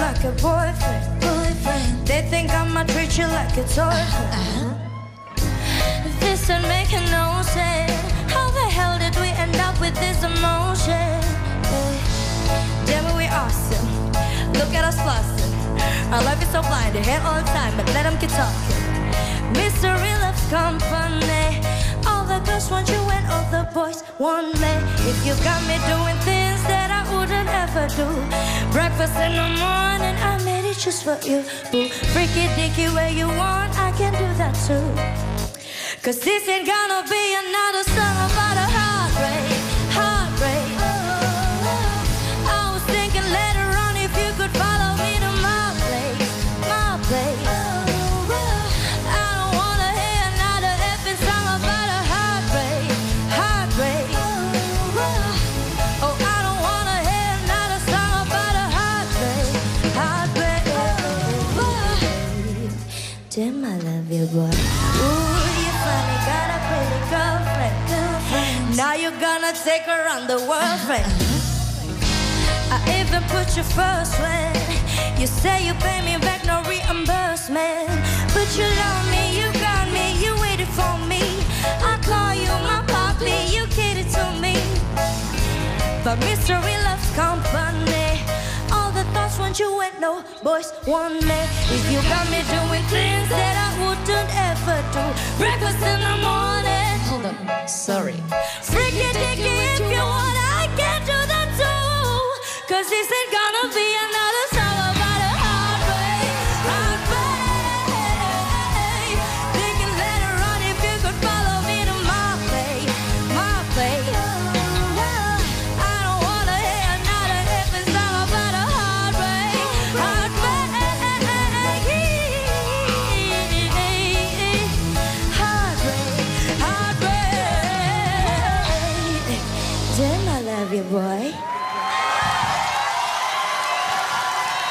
a boyfriend. boyfriend. They think I'ma treat you like a toy. Uh-huh. This ain't making no sense. How the hell did we end up with this emotion? Damn it, we awesome. Look at us flossing. Our life is so blind, they hate all the time, but let them keep talking. Mystery loves company. All the girls want you and all the boys want me. If you got me doing things Breakfast in the morning, I made it just for you. Boo, freaky dicky where you want, I can do that too. Cause this ain't gonna be another song you, boy. Ooh, you finally got a pretty girlfriend. Now you're gonna take her on the world, friend. Uh-huh. I even put you first when you say you pay me back, no reimbursement. But you love me, you got me, you waited for me. I call you my puppy, you cater to me. But mystery loves company. Want you and no boys want me. If you got me doing things that I wouldn't ever do, breakfast in the morning. Hold on. Sorry. Freaky dicky if you want, I can do that too. Cause this ain't gonna be another I love you, boy.